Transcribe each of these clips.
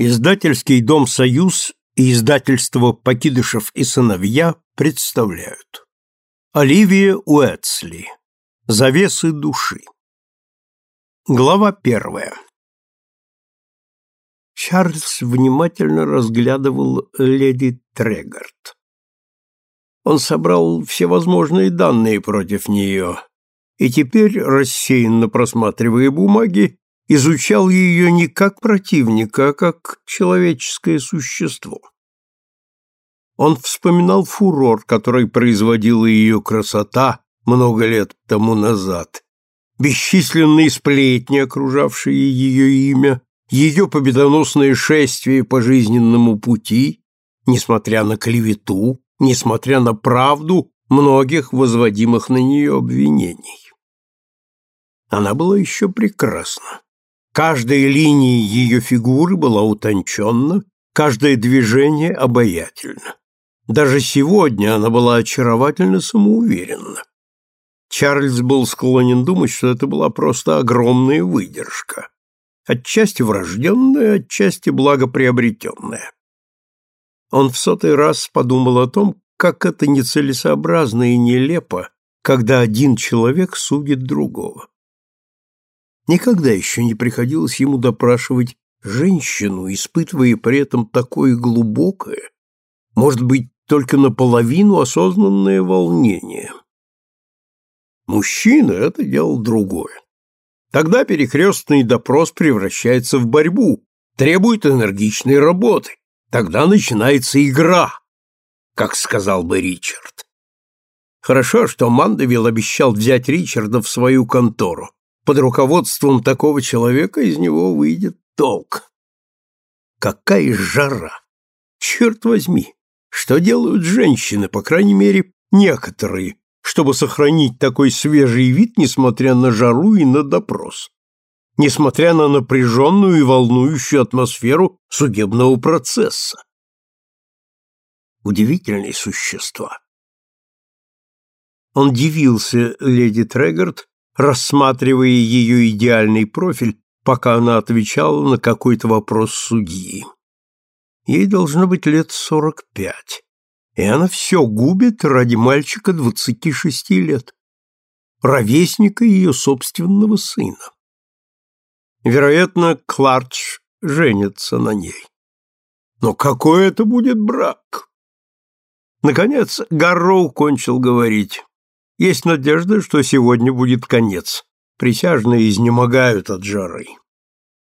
Издательский дом «Союз» и издательство «Покидышев и сыновья» представляют. Оливия Уэтсли. Завесы души. Глава первая. Чарльз внимательно разглядывал леди Трегард. Он собрал всевозможные данные против нее, и теперь, рассеянно просматривая бумаги, изучал ее не как противника, а как человеческое существо. Он вспоминал фурор, который производила ее красота много лет тому назад, бесчисленные сплетни, окружавшие ее имя, ее победоносное шествие по жизненному пути, несмотря на клевету, несмотря на правду многих возводимых на нее обвинений. Она была еще прекрасна. Каждая линия ее фигуры была утонченна, каждое движение обаятельно. Даже сегодня она была очаровательно самоуверенна. Чарльз был склонен думать, что это была просто огромная выдержка, отчасти врожденная, отчасти благоприобретенная. Он в сотый раз подумал о том, как это нецелесообразно и нелепо, когда один человек судит другого. Никогда еще не приходилось ему допрашивать женщину, испытывая при этом такое глубокое, может быть, только наполовину осознанное волнение. Мужчина — это дело другое. Тогда перекрестный допрос превращается в борьбу, требует энергичной работы. Тогда начинается игра, как сказал бы Ричард. Хорошо, что Мандевилл обещал взять Ричарда в свою контору под руководством такого человека из него выйдет толк. Какая жара! Черт возьми! Что делают женщины, по крайней мере, некоторые, чтобы сохранить такой свежий вид, несмотря на жару и на допрос? Несмотря на напряженную и волнующую атмосферу судебного процесса? Удивительные существа. Он дивился леди Трегорд, рассматривая ее идеальный профиль, пока она отвечала на какой-то вопрос судьи. Ей должно быть лет сорок пять, и она все губит ради мальчика двадцати шести лет, ровесника ее собственного сына. Вероятно, Кларч женится на ней. Но какой это будет брак? Наконец Гарроу кончил говорить. Есть надежда, что сегодня будет конец. Присяжные изнемогают от жары.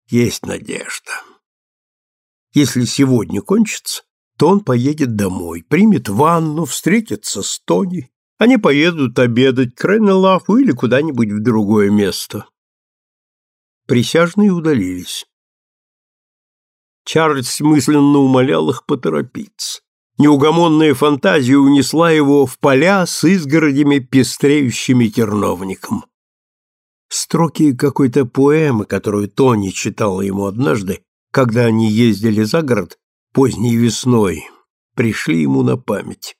Есть надежда. Если сегодня кончится, то он поедет домой, примет ванну, встретится с Тони. Они поедут обедать к Реннелафу или куда-нибудь в другое место. Присяжные удалились. Чарльз мысленно умолял их поторопиться. Неугомонная фантазия унесла его в поля с изгородями, пестреющими терновником. Строки какой-то поэмы, которую Тони читала ему однажды, когда они ездили за город поздней весной, пришли ему на память.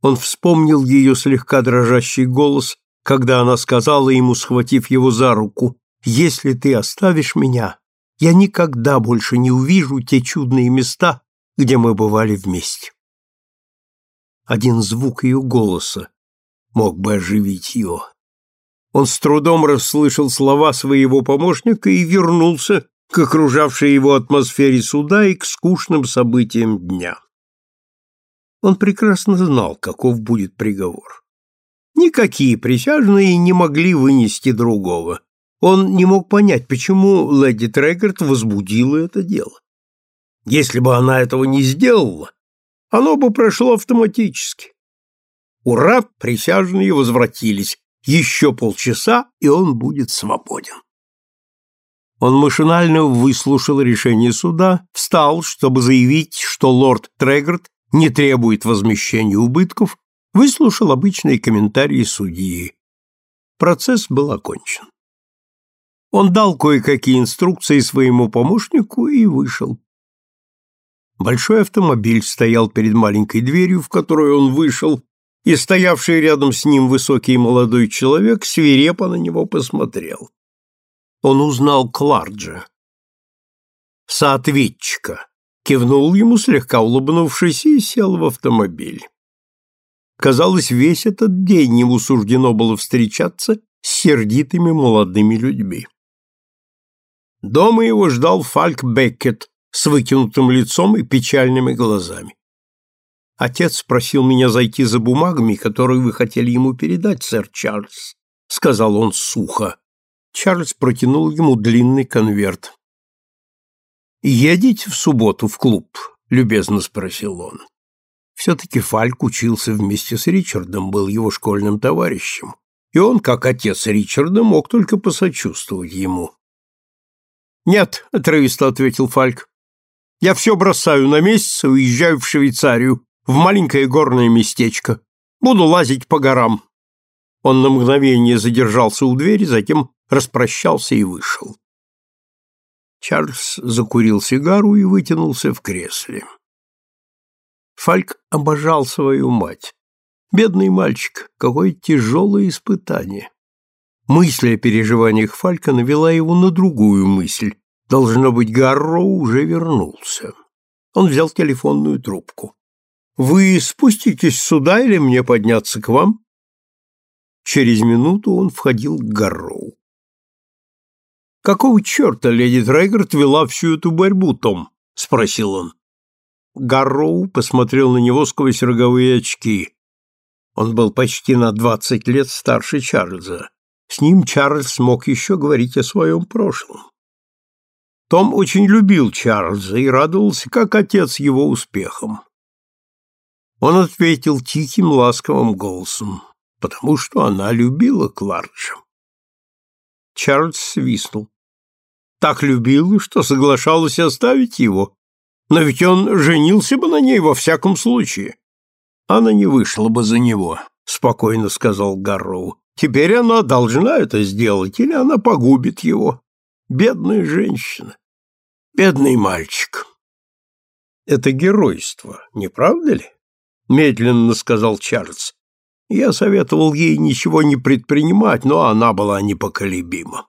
Он вспомнил ее слегка дрожащий голос, когда она сказала ему, схватив его за руку, «Если ты оставишь меня, я никогда больше не увижу те чудные места, где мы бывали вместе. Один звук ее голоса мог бы оживить его. Он с трудом расслышал слова своего помощника и вернулся к окружавшей его атмосфере суда и к скучным событиям дня. Он прекрасно знал, каков будет приговор. Никакие присяжные не могли вынести другого. Он не мог понять, почему леди Трегорд возбудила это дело. Если бы она этого не сделала, оно бы прошло автоматически. Ура, присяжные возвратились. Еще полчаса, и он будет свободен. Он машинально выслушал решение суда, встал, чтобы заявить, что лорд Трегорд не требует возмещения убытков, выслушал обычные комментарии судьи. Процесс был окончен. Он дал кое-какие инструкции своему помощнику и вышел. Большой автомобиль стоял перед маленькой дверью, в которую он вышел, и стоявший рядом с ним высокий молодой человек свирепо на него посмотрел. Он узнал Кларджа. соответчика, кивнул ему, слегка улыбнувшись, и сел в автомобиль. Казалось, весь этот день ему суждено было встречаться с сердитыми молодыми людьми. Дома его ждал Фальк Беккет с выкинутым лицом и печальными глазами. «Отец просил меня зайти за бумагами, которые вы хотели ему передать, сэр Чарльз», — сказал он сухо. Чарльз протянул ему длинный конверт. «Едете в субботу в клуб?» — любезно спросил он. Все-таки Фальк учился вместе с Ричардом, был его школьным товарищем, и он, как отец Ричарда, мог только посочувствовать ему. «Нет», — отрывисто ответил Фальк, — «я все бросаю на месяц и уезжаю в Швейцарию, в маленькое горное местечко. Буду лазить по горам». Он на мгновение задержался у двери, затем распрощался и вышел. Чарльз закурил сигару и вытянулся в кресле. Фальк обожал свою мать. Бедный мальчик, какое тяжелое испытание. Мысль о переживаниях Фалька навела его на другую мысль. Должно быть, Гарроу уже вернулся. Он взял телефонную трубку. «Вы спуститесь сюда или мне подняться к вам?» Через минуту он входил к Гарроу. «Какого черта леди Трейгард вела всю эту борьбу, Том?» — спросил он. Гарроу посмотрел на него сквозь роговые очки. Он был почти на двадцать лет старше Чарльза. С ним Чарльз мог еще говорить о своем прошлом. Том очень любил Чарльза и радовался, как отец его успехам. Он ответил тихим, ласковым голосом, потому что она любила Кларджа. Чарльз свистнул так любила, что соглашалась оставить его. Но ведь он женился бы на ней во всяком случае. Она не вышла бы за него, спокойно сказал Гарроу. Теперь она должна это сделать, или она погубит его. Бедная женщина. Бедный мальчик. Это геройство, не правда ли? Медленно сказал Чарльз. Я советовал ей ничего не предпринимать, но она была непоколебима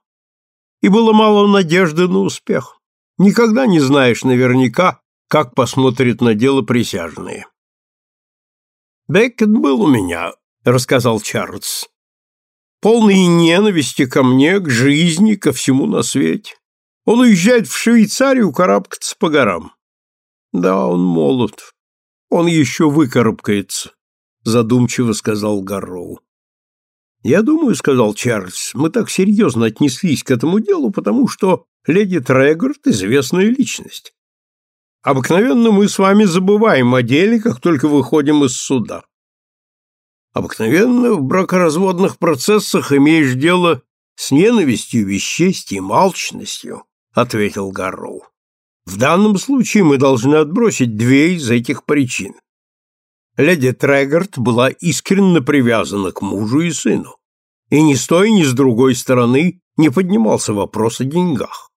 и было мало надежды на успех. Никогда не знаешь наверняка, как посмотрят на дело присяжные. «Беккет был у меня», — рассказал Чарльз. «Полный ненависти ко мне, к жизни, ко всему на свете. Он уезжает в Швейцарию карабкаться по горам. Да, он молод. Он еще выкарабкается», — задумчиво сказал Гарроу. «Я думаю, — сказал Чарльз, — мы так серьезно отнеслись к этому делу, потому что леди Трегорд — известная личность. Обыкновенно мы с вами забываем о деле, как только выходим из суда. Обыкновенно в бракоразводных процессах имеешь дело с ненавистью, бесчестием, алчностью, — ответил Гарроу. В данном случае мы должны отбросить две из этих причин. Леди Трегорд была искренне привязана к мужу и сыну, и ни с той, ни с другой стороны не поднимался вопрос о деньгах.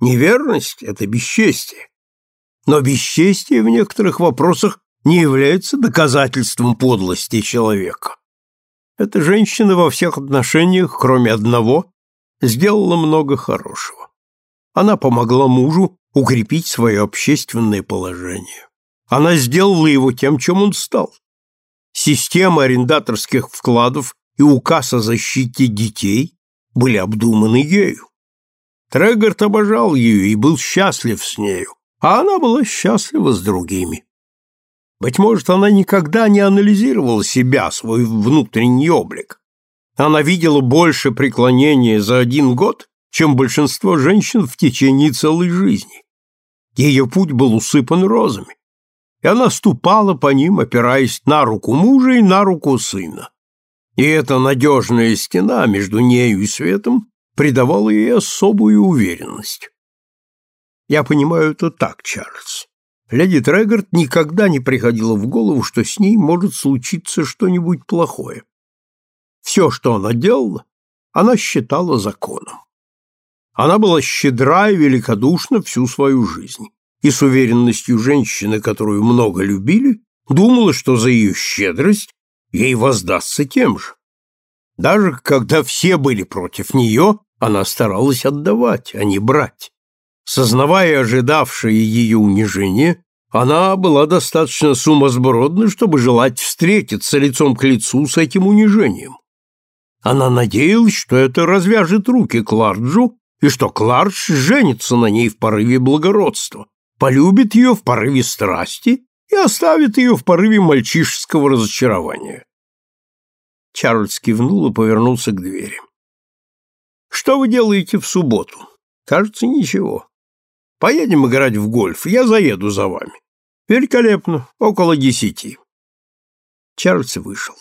Неверность — это бесчестие. Но бесчестие в некоторых вопросах не является доказательством подлости человека. Эта женщина во всех отношениях, кроме одного, сделала много хорошего. Она помогла мужу укрепить свое общественное положение. Она сделала его тем, чем он стал. Система арендаторских вкладов и указ о защите детей были обдуманы ею. Трегорт обожал ее и был счастлив с нею, а она была счастлива с другими. Быть может, она никогда не анализировала себя, свой внутренний облик. Она видела больше преклонения за один год, чем большинство женщин в течение целой жизни. Ее путь был усыпан розами и она ступала по ним, опираясь на руку мужа и на руку сына. И эта надежная стена между нею и светом придавала ей особую уверенность. Я понимаю это так, Чарльз. Леди Трегорд никогда не приходило в голову, что с ней может случиться что-нибудь плохое. Все, что она делала, она считала законом. Она была щедра и великодушна всю свою жизнь и с уверенностью женщины, которую много любили, думала, что за ее щедрость ей воздастся тем же. Даже когда все были против нее, она старалась отдавать, а не брать. Сознавая ожидавшее ее унижение, она была достаточно сумасбродна, чтобы желать встретиться лицом к лицу с этим унижением. Она надеялась, что это развяжет руки Кларджу, и что Клардж женится на ней в порыве благородства, полюбит ее в порыве страсти и оставит ее в порыве мальчишеского разочарования. Чарльз кивнул и повернулся к двери. «Что вы делаете в субботу?» «Кажется, ничего. Поедем играть в гольф, я заеду за вами». «Великолепно, около десяти». Чарльз вышел.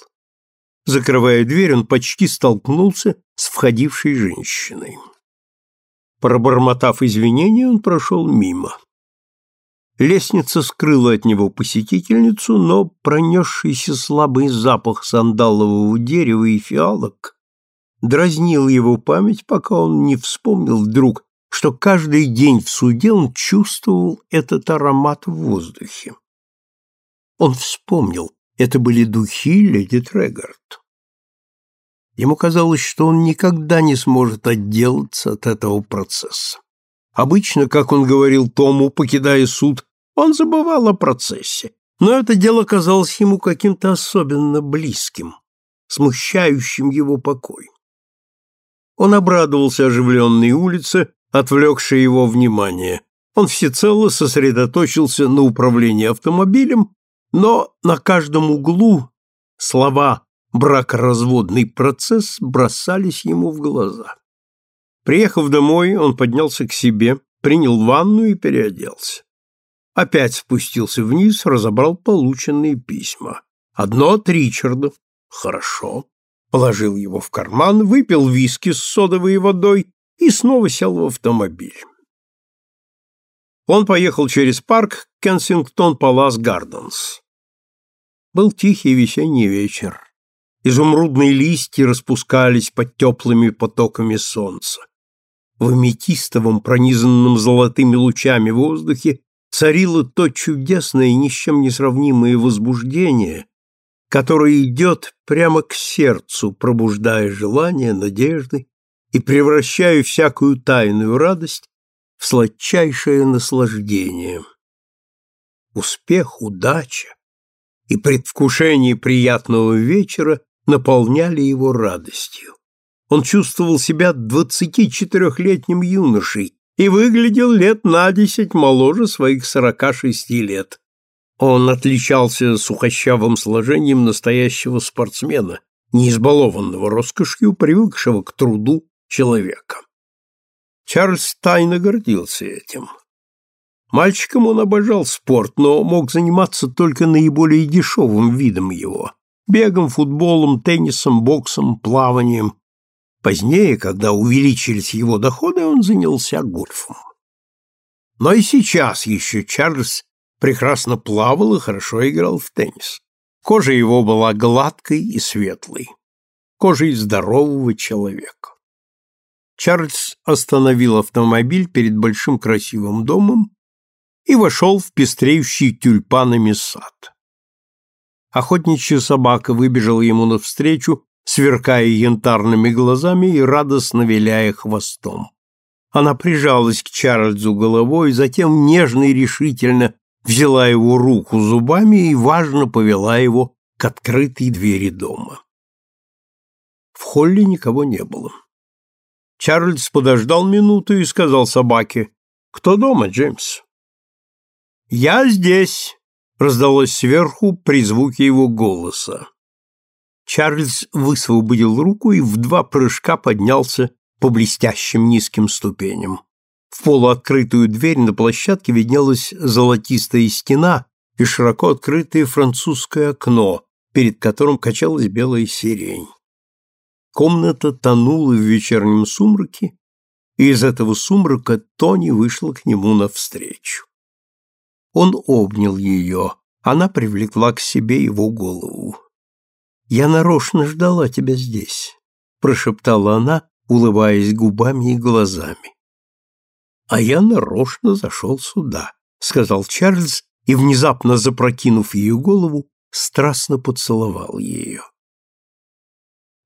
Закрывая дверь, он почти столкнулся с входившей женщиной. Пробормотав извинения, он прошел мимо. Лестница скрыла от него посетительницу, но пронесшийся слабый запах сандалового дерева и фиалок дразнил его память, пока он не вспомнил вдруг, что каждый день в суде он чувствовал этот аромат в воздухе. Он вспомнил, это были духи леди Трегард. Ему казалось, что он никогда не сможет отделаться от этого процесса. Обычно, как он говорил Тому, покидая суд, он забывал о процессе, но это дело казалось ему каким-то особенно близким, смущающим его покой. Он обрадовался оживленной улице, отвлекшей его внимание. Он всецело сосредоточился на управлении автомобилем, но на каждом углу слова «бракоразводный процесс» бросались ему в глаза. Приехав домой, он поднялся к себе, принял ванну и переоделся. Опять спустился вниз, разобрал полученные письма. Одно от Ричарда. Хорошо. Положил его в карман, выпил виски с содовой водой и снова сел в автомобиль. Он поехал через парк Кенсингтон Палас Гарденс. Был тихий весенний вечер. Изумрудные листья распускались под теплыми потоками солнца. В аметистовом, пронизанном золотыми лучами воздухе царило то чудесное и ни с чем не сравнимое возбуждение, которое идет прямо к сердцу, пробуждая желания, надежды и превращая всякую тайную радость в сладчайшее наслаждение. Успех, удача и предвкушение приятного вечера наполняли его радостью. Он чувствовал себя двадцатичетырехлетним юношей и выглядел лет на десять моложе своих сорока шести лет. Он отличался сухощавым сложением настоящего спортсмена, не избалованного роскошью, привыкшего к труду человека. Чарльз тайно гордился этим. Мальчиком он обожал спорт, но мог заниматься только наиболее дешевым видом его – бегом, футболом, теннисом, боксом, плаванием, Позднее, когда увеличились его доходы, он занялся гольфом. Но и сейчас еще Чарльз прекрасно плавал и хорошо играл в теннис. Кожа его была гладкой и светлой, кожей здорового человека. Чарльз остановил автомобиль перед большим красивым домом и вошел в пестреющий тюльпанами сад. Охотничья собака выбежала ему навстречу сверкая янтарными глазами и радостно виляя хвостом. Она прижалась к Чарльзу головой, затем нежно и решительно взяла его руку зубами и важно повела его к открытой двери дома. В холле никого не было. Чарльз подождал минуту и сказал собаке, «Кто дома, Джеймс?» «Я здесь», — раздалось сверху при звуке его голоса. Чарльз высвободил руку и в два прыжка поднялся по блестящим низким ступеням. В полуоткрытую дверь на площадке виднелась золотистая стена и широко открытое французское окно, перед которым качалась белая сирень. Комната тонула в вечернем сумраке, и из этого сумрака Тони вышла к нему навстречу. Он обнял ее, она привлекла к себе его голову. «Я нарочно ждала тебя здесь», — прошептала она, улыбаясь губами и глазами. «А я нарочно зашел сюда», — сказал Чарльз и, внезапно запрокинув ее голову, страстно поцеловал ее.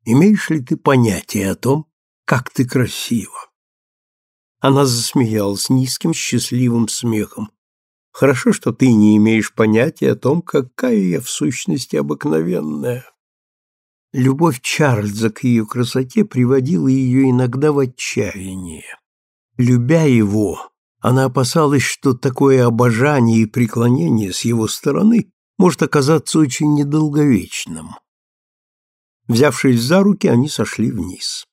«Имеешь ли ты понятие о том, как ты красива?» Она засмеялась низким счастливым смехом. Хорошо, что ты не имеешь понятия о том, какая я в сущности обыкновенная. Любовь Чарльза к ее красоте приводила ее иногда в отчаяние. Любя его, она опасалась, что такое обожание и преклонение с его стороны может оказаться очень недолговечным. Взявшись за руки, они сошли вниз.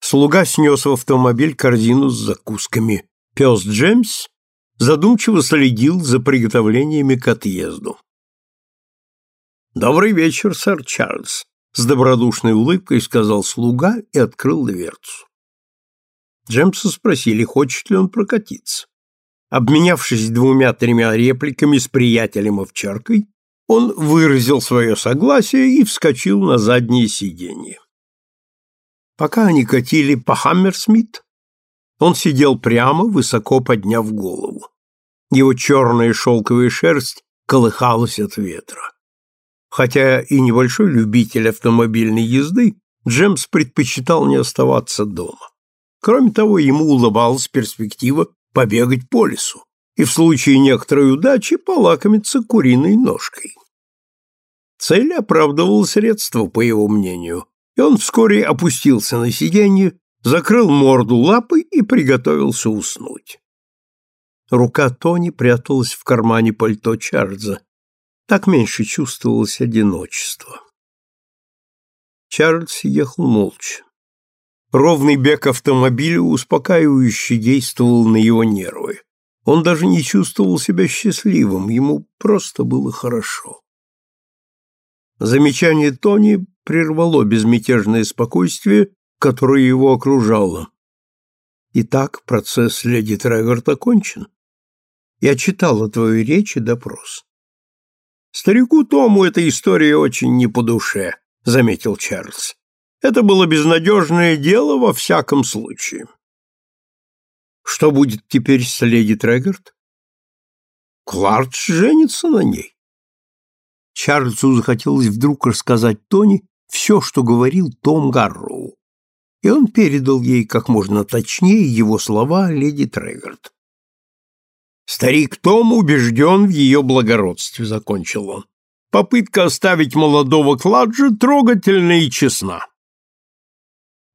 Слуга снес в автомобиль корзину с закусками. Пес Джемс задумчиво следил за приготовлениями к отъезду. «Добрый вечер, сэр Чарльз», — с добродушной улыбкой сказал слуга и открыл дверцу. Джемса спросили, хочет ли он прокатиться. Обменявшись двумя-тремя репликами с приятелем-овчаркой, он выразил свое согласие и вскочил на заднее сиденье. Пока они катили по Хаммерсмит, он сидел прямо, высоко подняв голову. Его черная шелковая шерсть колыхалась от ветра. Хотя и небольшой любитель автомобильной езды, Джемс предпочитал не оставаться дома. Кроме того, ему улыбалась перспектива побегать по лесу и в случае некоторой удачи полакомиться куриной ножкой. Цель оправдывала средства, по его мнению, и он вскоре опустился на сиденье, закрыл морду лапой и приготовился уснуть. Рука Тони пряталась в кармане пальто Чарльза. Так меньше чувствовалось одиночество. Чарльз ехал молча. Ровный бег автомобиля успокаивающе действовал на его нервы. Он даже не чувствовал себя счастливым, ему просто было хорошо. Замечание Тони прервало безмятежное спокойствие, которое его окружало. Итак, процесс леди Треверт окончен. Я читала твою речь и допрос. Старику Тому эта история очень не по душе, заметил Чарльз. Это было безнадежное дело во всяком случае. Что будет теперь с леди Трегерт? Кларч женится на ней. Чарльзу захотелось вдруг рассказать Тони все, что говорил Том Гарроу, и он передал ей как можно точнее его слова леди Трегард. «Старик Том убежден в ее благородстве», — закончил он. «Попытка оставить молодого Кладжа трогательна и честна».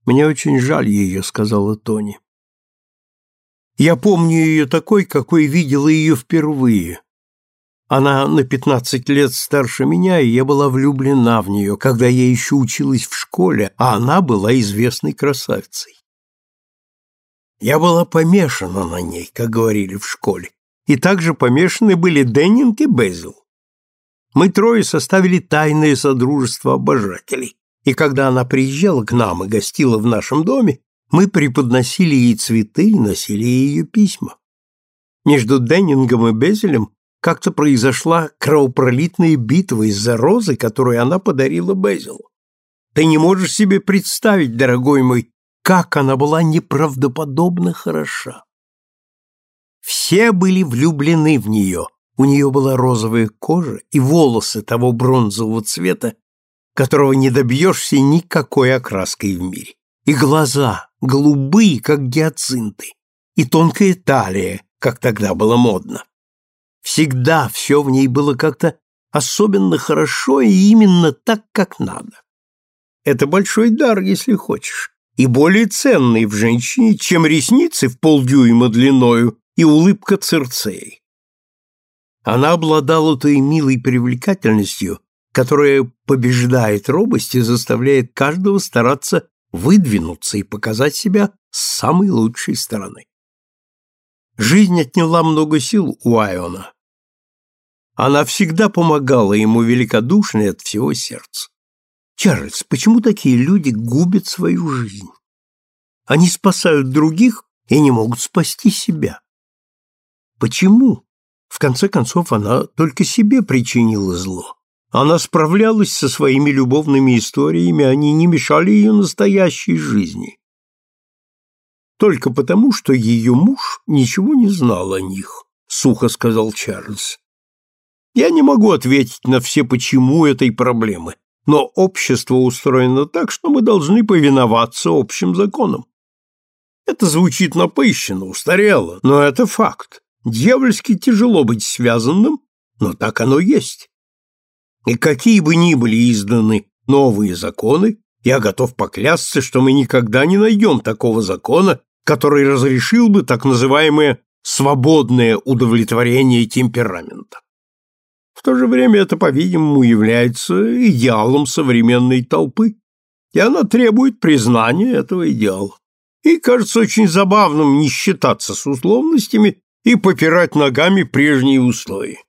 «Мне очень жаль ее», — сказала Тони. «Я помню ее такой, какой видела ее впервые, она на пятнадцать лет старше меня, и я была влюблена в нее, когда я еще училась в школе, а она была известной красавицей. Я была помешана на ней, как говорили в школе, и также помешаны были Деннинг и Безил. Мы трое составили тайное содружество обожателей, и когда она приезжала к нам и гостила в нашем доме, мы преподносили ей цветы и носили ее письма. Между Деннингом и Безелем как-то произошла кровопролитная битва из-за розы, которую она подарила Безилу. Ты не можешь себе представить, дорогой мой, как она была неправдоподобно хороша. Все были влюблены в нее. У нее была розовая кожа и волосы того бронзового цвета, которого не добьешься никакой окраской в мире. И глаза голубые, как гиацинты, и тонкая талия, как тогда было модно. Всегда все в ней было как-то особенно хорошо и именно так, как надо. Это большой дар, если хочешь, и более ценный в женщине, чем ресницы в полдюйма длиною и улыбка Церцеи. Она обладала той милой привлекательностью, которая побеждает робость и заставляет каждого стараться выдвинуться и показать себя с самой лучшей стороны. Жизнь отняла много сил у Айона. Она всегда помогала ему великодушно от всего сердца. Чарльз, почему такие люди губят свою жизнь? Они спасают других и не могут спасти себя. Почему? В конце концов, она только себе причинила зло. Она справлялась со своими любовными историями, они не мешали ее настоящей жизни только потому, что ее муж ничего не знал о них, сухо сказал Чарльз. Я не могу ответить на все почему этой проблемы, но общество устроено так, что мы должны повиноваться общим законам. Это звучит напыщенно, устарело, но это факт. Дьявольски тяжело быть связанным, но так оно есть. И какие бы ни были изданы новые законы, я готов поклясться, что мы никогда не найдем такого закона, который разрешил бы так называемое свободное удовлетворение темперамента. В то же время это, по-видимому, является идеалом современной толпы, и она требует признания этого идеала. И кажется очень забавным не считаться с условностями и попирать ногами прежние условия.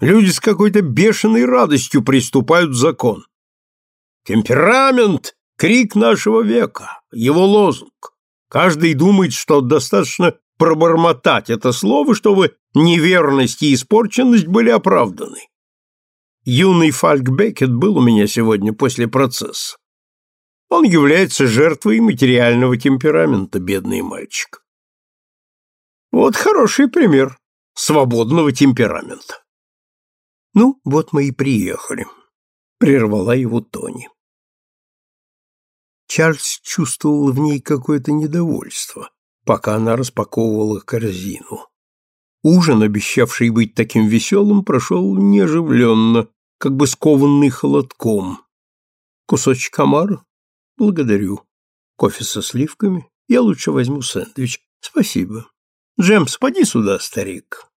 Люди с какой-то бешеной радостью приступают к закон. Темперамент — крик нашего века, его лозунг. Каждый думает, что достаточно пробормотать это слово, чтобы неверность и испорченность были оправданы. Юный Фальк Беккет был у меня сегодня после процесса. Он является жертвой материального темперамента, бедный мальчик. Вот хороший пример свободного темперамента. Ну, вот мы и приехали, прервала его Тони. Чарльз чувствовал в ней какое-то недовольство, пока она распаковывала корзину. Ужин, обещавший быть таким веселым, прошел неоживленно, как бы скованный холодком. Кусочек омара? Благодарю. Кофе со сливками? Я лучше возьму сэндвич. Спасибо. Джемс, поди сюда, старик.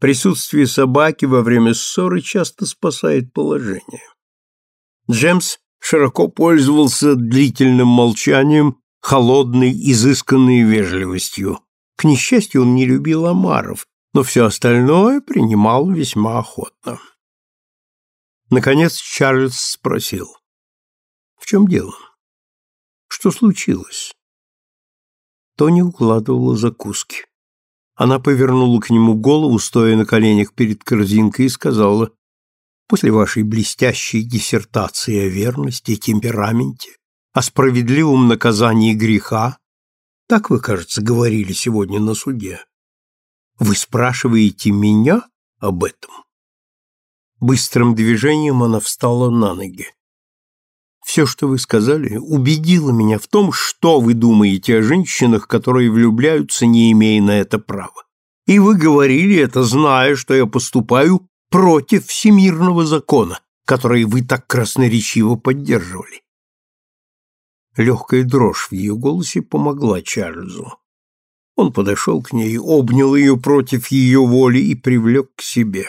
Присутствие собаки во время ссоры часто спасает положение. Джемс широко пользовался длительным молчанием, холодной, изысканной вежливостью. К несчастью, он не любил омаров, но все остальное принимал весьма охотно. Наконец Чарльз спросил. «В чем дело? Что случилось?» Тони укладывала закуски. Она повернула к нему голову, стоя на коленях перед корзинкой, и сказала, «После вашей блестящей диссертации о верности и темпераменте, о справедливом наказании греха, так вы, кажется, говорили сегодня на суде, вы спрашиваете меня об этом?» Быстрым движением она встала на ноги. Все, что вы сказали, убедило меня в том, что вы думаете о женщинах, которые влюбляются, не имея на это права. И вы говорили это, зная, что я поступаю против всемирного закона, который вы так красноречиво поддерживали. Легкая дрожь в ее голосе помогла Чарльзу. Он подошел к ней, обнял ее против ее воли и привлек к себе.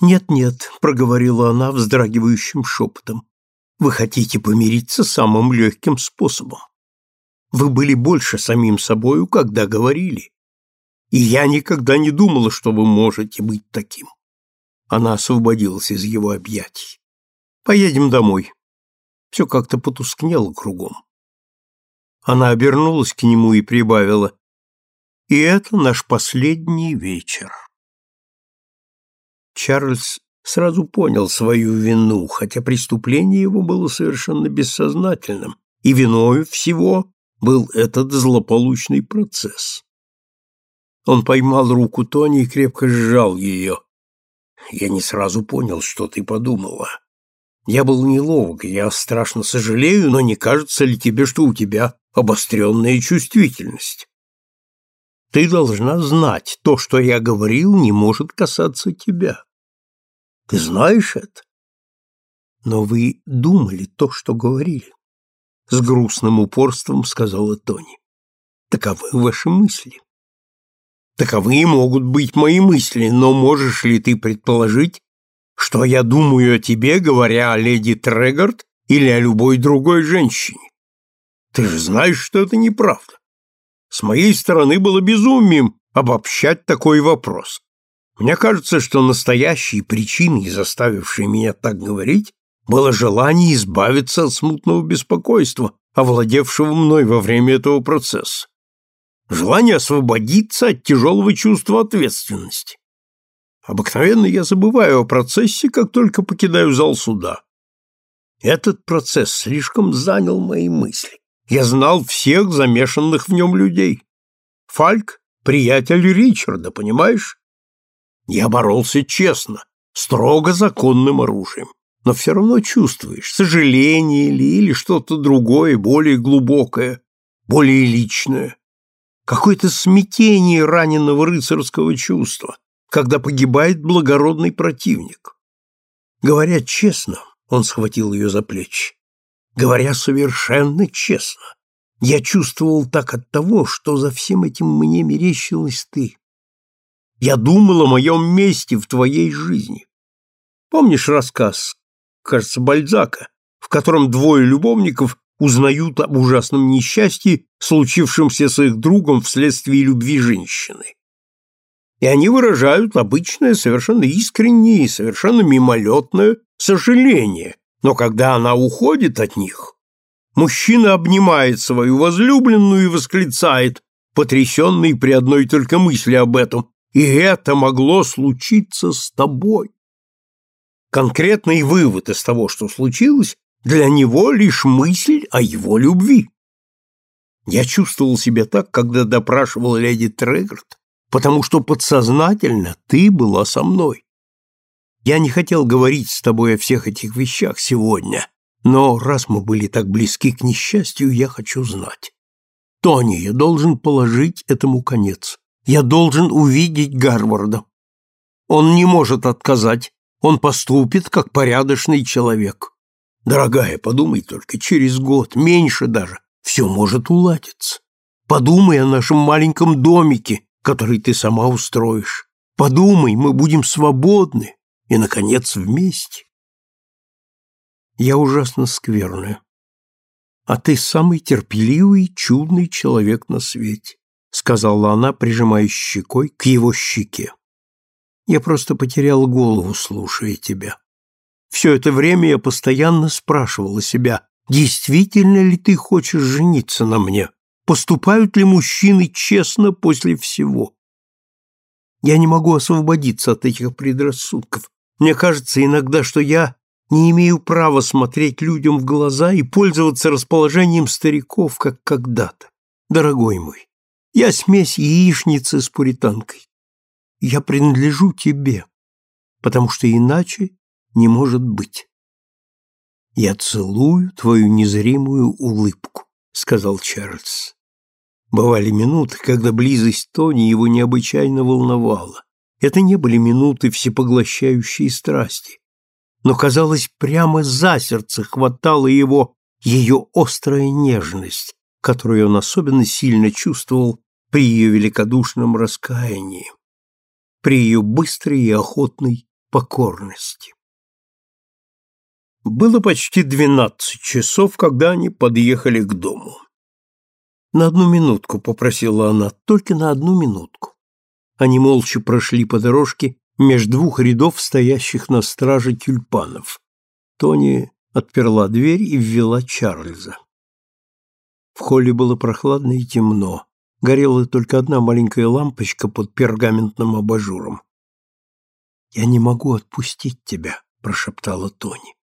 «Нет-нет», — проговорила она вздрагивающим шепотом, — «вы хотите помириться самым легким способом. Вы были больше самим собою, когда говорили. И я никогда не думала, что вы можете быть таким». Она освободилась из его объятий. «Поедем домой». Все как-то потускнело кругом. Она обернулась к нему и прибавила, «И это наш последний вечер». Чарльз сразу понял свою вину, хотя преступление его было совершенно бессознательным, и виной всего был этот злополучный процесс. Он поймал руку Тони и крепко сжал ее. «Я не сразу понял, что ты подумала. Я был неловок, я страшно сожалею, но не кажется ли тебе, что у тебя обостренная чувствительность?» Ты должна знать, то, что я говорил, не может касаться тебя. Ты знаешь это? Но вы думали то, что говорили. С грустным упорством сказала Тони. Таковы ваши мысли. Таковы могут быть мои мысли, но можешь ли ты предположить, что я думаю о тебе, говоря о леди Трегард или о любой другой женщине? Ты же знаешь, что это неправда. С моей стороны было безумием обобщать такой вопрос. Мне кажется, что настоящей причиной, заставившей меня так говорить, было желание избавиться от смутного беспокойства, овладевшего мной во время этого процесса. Желание освободиться от тяжелого чувства ответственности. Обыкновенно я забываю о процессе, как только покидаю зал суда. Этот процесс слишком занял мои мысли. Я знал всех замешанных в нем людей. Фальк — приятель Ричарда, понимаешь? Я боролся честно, строго законным оружием. Но все равно чувствуешь, сожаление ли или что-то другое, более глубокое. более личное, какое-то смятение раненого рыцарского чувства, когда погибает благородный противник. Говоря честно, он схватил ее за плечи, говоря совершенно честно, я чувствовал так от того, что за всем этим мне мерещилась ты. Я думал о моем месте в твоей жизни. Помнишь рассказ, кажется, Бальзака, в котором двое любовников узнают об ужасном несчастье, случившемся с их другом вследствие любви женщины? И они выражают обычное, совершенно искреннее и совершенно мимолетное сожаление, но когда она уходит от них, мужчина обнимает свою возлюбленную и восклицает, потрясенный при одной только мысли об этом, «И это могло случиться с тобой!» Конкретный вывод из того, что случилось, для него лишь мысль о его любви. Я чувствовал себя так, когда допрашивал леди Трегорд, потому что подсознательно ты была со мной. Я не хотел говорить с тобой о всех этих вещах сегодня, но раз мы были так близки к несчастью, я хочу знать. Тони, я должен положить этому конец. Я должен увидеть Гарварда. Он не может отказать, он поступит как порядочный человек. Дорогая, подумай только, через год, меньше даже, все может уладиться. Подумай о нашем маленьком домике, который ты сама устроишь. Подумай, мы будем свободны и, наконец, вместе. Я ужасно скверная. А ты самый терпеливый, чудный человек на свете, сказала она, прижимая щекой к его щеке. Я просто потерял голову, слушая тебя. Все это время я постоянно спрашивала себя, действительно ли ты хочешь жениться на мне? Поступают ли мужчины честно после всего? Я не могу освободиться от этих предрассудков. Мне кажется иногда, что я не имею права смотреть людям в глаза и пользоваться расположением стариков, как когда-то. Дорогой мой, я смесь яичницы с пуританкой я принадлежу тебе, потому что иначе не может быть. Я целую твою незримую улыбку, сказал Чарльз. Бывали минуты, когда близость Тони его необычайно волновала. Это не были минуты всепоглощающей страсти, но, казалось, прямо за сердце хватало его ее острая нежность, которую он особенно сильно чувствовал при ее великодушном раскаянии при ее быстрой и охотной покорности. Было почти двенадцать часов, когда они подъехали к дому. «На одну минутку», — попросила она, — «только на одну минутку». Они молча прошли по дорожке между двух рядов стоящих на страже тюльпанов. Тони отперла дверь и ввела Чарльза. В холле было прохладно и темно горела только одна маленькая лампочка под пергаментным абажуром. «Я не могу отпустить тебя», — прошептала Тони.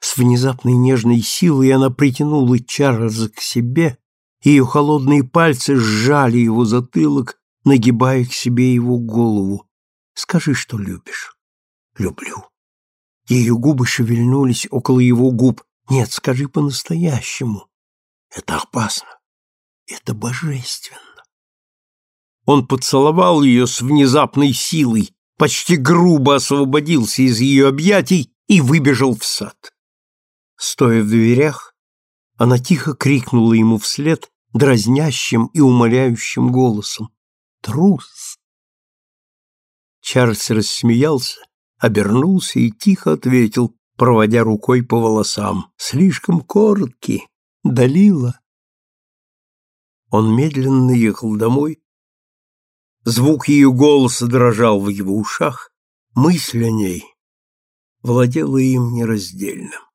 С внезапной нежной силой она притянула Чарльза к себе, и ее холодные пальцы сжали его затылок, нагибая к себе его голову. «Скажи, что любишь». «Люблю». Ее губы шевельнулись около его губ. «Нет, скажи по-настоящему. Это опасно. Это божественно. Он поцеловал ее с внезапной силой, почти грубо освободился из ее объятий и выбежал в сад. Стоя в дверях, она тихо крикнула ему вслед дразнящим и умоляющим голосом. «Трус!» Чарльз рассмеялся, обернулся и тихо ответил, проводя рукой по волосам. «Слишком короткий, Далила!» Он медленно ехал домой. Звук ее голоса дрожал в его ушах, мысль о ней владела им нераздельно.